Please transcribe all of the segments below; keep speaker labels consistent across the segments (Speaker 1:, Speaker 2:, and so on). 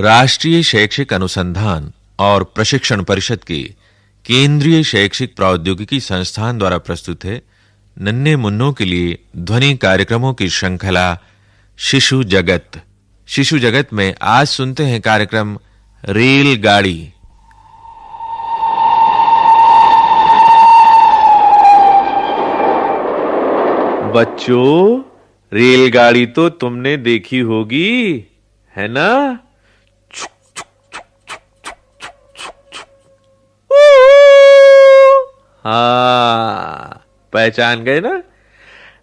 Speaker 1: राष्ट्रीय शैक्षिक अनुसंधान और प्रशिक्षण परिषद के केंद्रीय शैक्षिक प्रौद्योगिकी संस्थान द्वारा प्रस्तुत है नन्हे मुन्नों के लिए ध्वनि कार्यक्रमों की श्रृंखला शिशु जगत शिशु जगत में आज सुनते हैं कार्यक्रम रेलगाड़ी बच्चों रेलगाड़ी तो तुमने देखी होगी है ना हा पहचान गए ना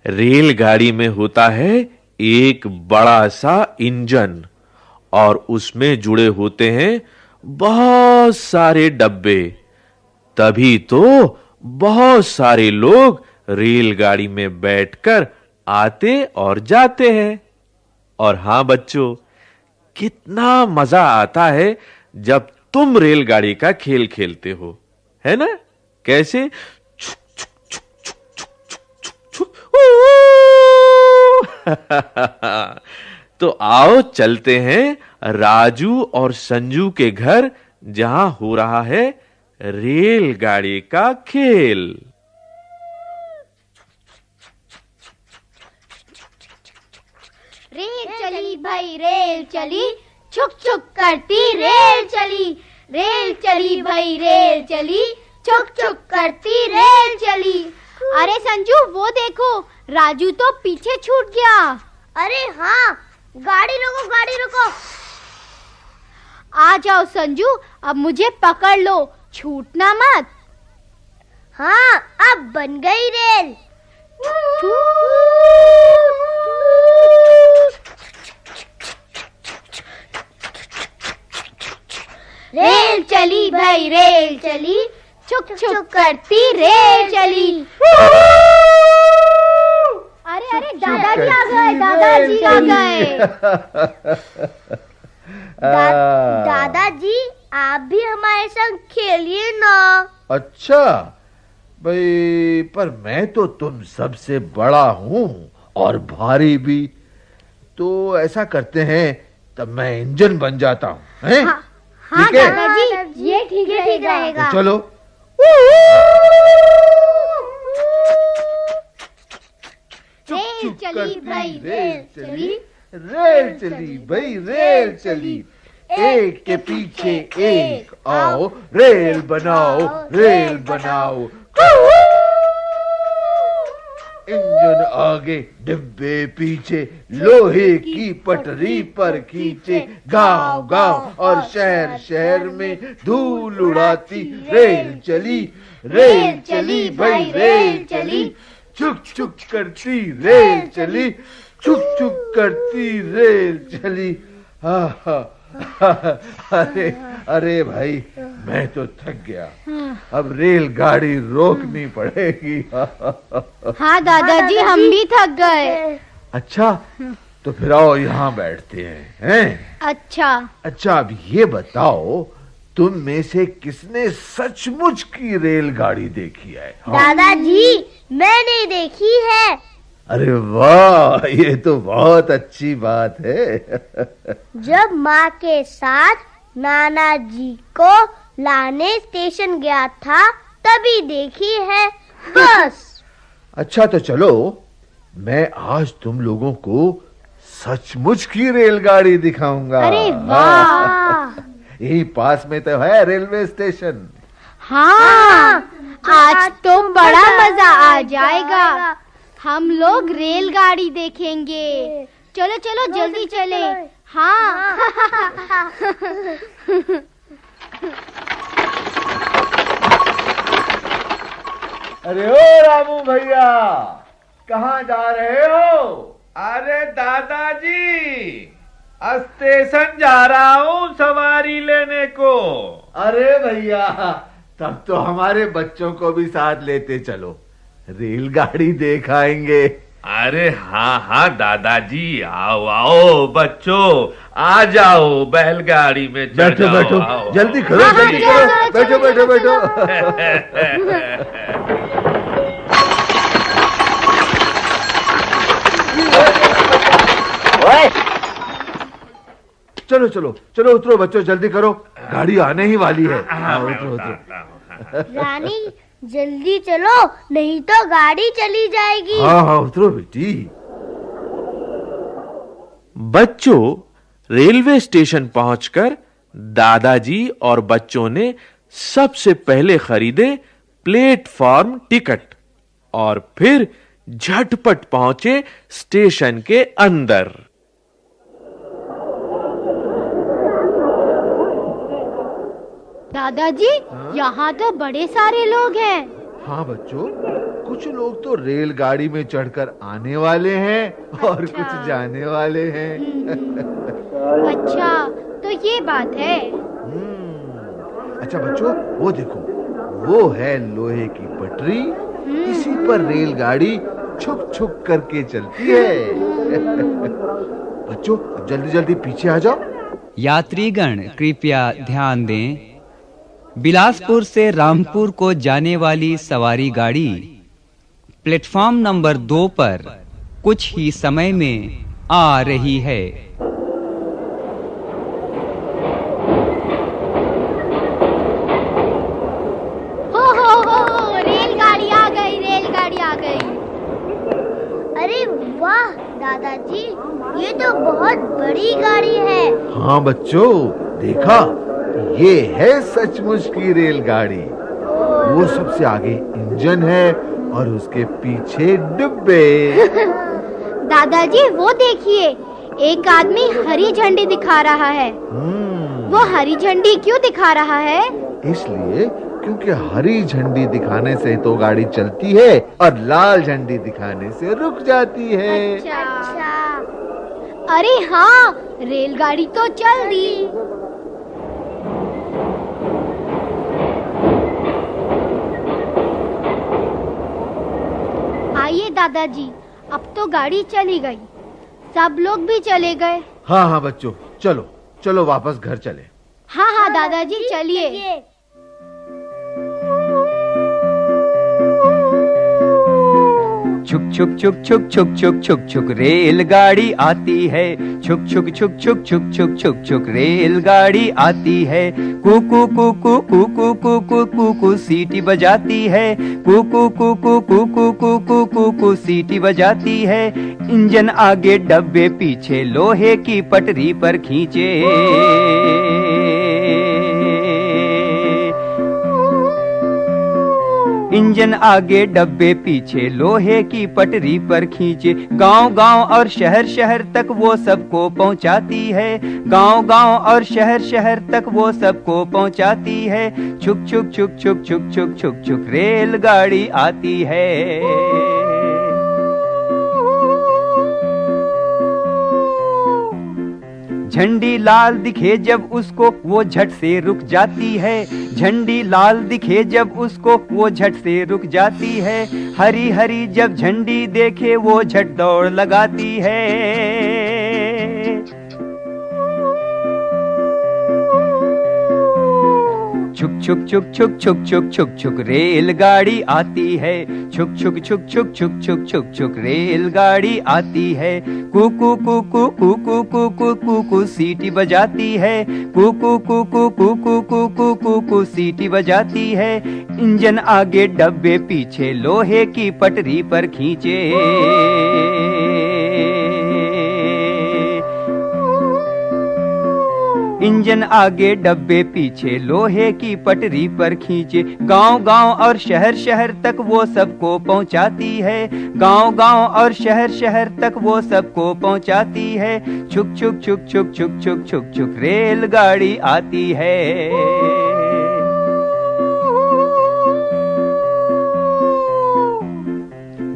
Speaker 1: रेलगाड़ी में होता है एक बड़ा सा इंजन और उसमें जुड़े होते हैं बहुत सारे डब्बे तभी तो बहुत सारे लोग रेलगाड़ी में बैठकर आते और जाते हैं और हां बच्चों कितना मजा आता है जब तुम रेलगाड़ी का खेल खेलते हो है ना कैसे तो आओ चलते हैं राजू और संजू के घर जहां हो रहा है रेलगाड़ी का खेल
Speaker 2: रेल चली भाई रेल चली छुक छुक करती रेल चली रेल चली भाई रेल चली चुक चुक करती रेल चली अरे संजू वो देखो राजू तो पीछे छूट गया अरे हाँ गाड़ी रोको गाड़ी रोको आ जाओ संजू अब मुझे पकड़ लो छूटना मत हाँ अब बन गई रेल रेल चली भाई रेल चली छुक छुक करती रेल चली अरे अरे दादाजी आ गए दादाजी आ गए दादाजी आप भी हमारे संग खेलिए ना
Speaker 3: अच्छा भाई पर मैं तो तुम सबसे बड़ा हूँ और भारी भी तो ऐसा करते हैं तब मैं इंजन बन जाता हूँ हाँ, हाँ
Speaker 2: दादाजी ये ठीक रहेगा चलो
Speaker 3: चुप चली भाई रेल चली रेल चली भाई रेल चली एक के पीछे एक आओ रेल बनाओ रेल बनाओ इंजन आगे डिब्बे पीछे लोहे की पटरी पर खींचे गांव गांव और शहर शहर में धूल उड़ाती रेल चली रेल चली भाई रेल चली चुक चुक करती रेल चली चुक चुक करती रेल चली हा हा अरे अरे भाई मैं तो थक गया हाँ। अब रेलगाड़ी रोकनी पड़ेगी हाँ दादाजी हम भी
Speaker 2: थक गए
Speaker 3: अच्छा तो फिर आओ यहाँ बैठते हैं हैं अच्छा अच्छा अब ये बताओ तुम में से किसने सचमुच की रेलगाड़ी देखी है हाँ? दादाजी
Speaker 2: मैंने देखी है
Speaker 3: अरे वाह ये तो बहुत अच्छी बात है
Speaker 2: जब माँ के साथ नाना जी को लाने स्टेशन गया था तभी देखी है बस
Speaker 3: अच्छा तो चलो मैं आज तुम लोगों को सचमुच की रेलगाड़ी दिखाऊंगा अरे
Speaker 2: वाह
Speaker 3: यही पास में तो है रेलवे स्टेशन
Speaker 2: हाँ, हाँ आज तो बड़ा मजा आ जाएगा हम लोग रेलगाड़ी देखेंगे चलो चलो जल्दी चले हाँ,
Speaker 3: हाँ। अरे ओ रामू भैया कहाँ जा रहे हो अरे दादाजी स्टेशन जा रहा हूँ सवारी लेने को अरे भैया तब तो हमारे बच्चों को भी साथ लेते चलो रेलगाड़ी देख आएंगे अरे हाँ
Speaker 1: हाँ दादाजी आओ आओ बच्चों आ जाओ बैलगाड़ी में चढ़ बैठो बैठो जल्दी खड़ो हाँ, हाँ,
Speaker 3: जल्दी करो बैठो बैठो बैठो
Speaker 4: चलो चलो चलो
Speaker 3: उतरो बच्चों जल्दी करो गाड़ी आने ही वाली है उतरो उतरो रानी
Speaker 2: जल्दी चलो नहीं तो गाड़ी चली जाएगी हाँ
Speaker 3: हाँ उतरो बेटी
Speaker 1: बच्चों रेलवे स्टेशन पहुंचकर दादाजी और बच्चों ने सबसे पहले खरीदे प्लेटफॉर्म टिकट और फिर झटपट पहुंचे स्टेशन के अंदर
Speaker 2: दादाजी हाँ? यहाँ तो बड़े सारे लोग
Speaker 3: हैं हाँ बच्चों कुछ लोग तो रेलगाड़ी में चढ़कर आने वाले हैं और अच्छा। कुछ जाने वाले हैं हम्म।
Speaker 2: अच्छा तो ये बात है हम्म।
Speaker 3: अच्छा बच्चों वो देखो वो है लोहे की पटरी हम्म। इसी पर रेलगाड़ी छुप छुप करके चलती है
Speaker 4: बच्चों अब जल्दी जल्दी पीछे आ जाओ यात्रीगण कृपया ध्यान दें बिलासपुर से रामपुर को जाने वाली सवारी गाड़ी प्लेटफॉर्म नंबर दो पर कुछ ही समय में आ रही है
Speaker 2: दादाजी ये तो बहुत बड़ी गाड़ी है हाँ
Speaker 3: बच्चों देखा ये है सचमुच की रेलगाड़ी वो सबसे आगे इंजन है और उसके पीछे डिब्बे
Speaker 2: दादाजी वो देखिए एक आदमी हरी झंडी दिखा रहा है हम्म। वो हरी झंडी क्यों दिखा रहा है
Speaker 3: इसलिए क्योंकि हरी झंडी दिखाने से तो गाड़ी चलती है और लाल झंडी दिखाने से रुक जाती है
Speaker 2: अच्छा, अच्छा। अरे हाँ रेलगाड़ी तो चल दी दादाजी अब तो गाड़ी चली गई सब लोग भी चले गए
Speaker 3: हाँ हाँ बच्चों चलो चलो वापस घर
Speaker 4: चले
Speaker 2: हाँ हाँ दादाजी चलिए
Speaker 4: छुक छुक छुक छुक छुक छुक छुक रेलगाड़ी आती है छुक छुक छुक छुक छुक छुक छुक छुक रेलगाड़ी आती है कुकु कुकु कुकु कुकु कुकु सीटी बजाती है कुकु कुकु कुकु कुकु कुकु सीटी बजाती है इंजन आगे डब्बे पीछे लोहे की पटरी पर खींचे इंजन आगे डब्बे पीछे लोहे की पटरी पर खींचे गांव गांव और शहर शहर तक वो सबको पहुंचाती है गांव गांव और शहर शहर तक वो सबको पहुंचाती है छुक छुक छुक छुक छुक छुक छुक छुक रेलगाड़ी आती है झंडी लाल दिखे जब उसको वो झट से रुक जाती है झंडी लाल दिखे जब उसको वो झट से रुक जाती है हरी हरी जब झंडी देखे वो झट दौड़ लगाती है छुक छुक छुक छुक छुक छुक छुक छुक रेलगाड़ी आती है छुक छुक छुक छुक छुक छुक छुक छुक रेलगाड़ी आती है कुकु कुकु कुकु कुकु कुकु सीटी बजाती है कुकु कुकु कुकु कुकु कुकु सीटी बजाती है इंजन आगे डब्बे पीछे लोहे की पटरी पर खींचे इंजन आगे डब्बे पीछे लोहे की पटरी पर खींचे गांव गांव और शहर शहर तक वो सबको पहुंचाती है गांव गांव और शहर शहर तक वो सबको पहुंचाती है छुक छुक छुक छुक छुक छुक छुक छुक रेलगाड़ी आती है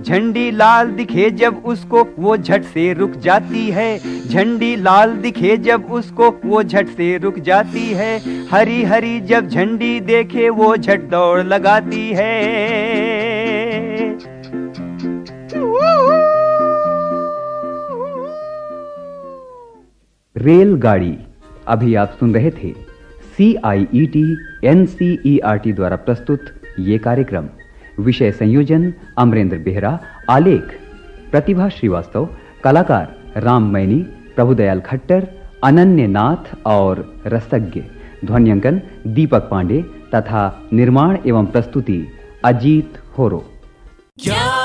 Speaker 4: झंडी लाल दिखे जब उसको वो झट से रुक जाती है झंडी लाल दिखे जब उसको वो झट से रुक जाती है हरी हरी जब झंडी देखे वो झट दौड़ लगाती है रेलगाड़ी अभी आप सुन रहे थे C I E T N C E R T द्वारा प्रस्तुत ये कार्यक्रम विषय संयोजन अमरेंद्र बेहरा आलेख प्रतिभा श्रीवास्तव कलाकार राम मैनी प्रभुदयाल खट्टर अनन्य नाथ और रसज्ञ ध्वनियांकन दीपक पांडे तथा निर्माण एवं प्रस्तुति अजीत होरो क्या?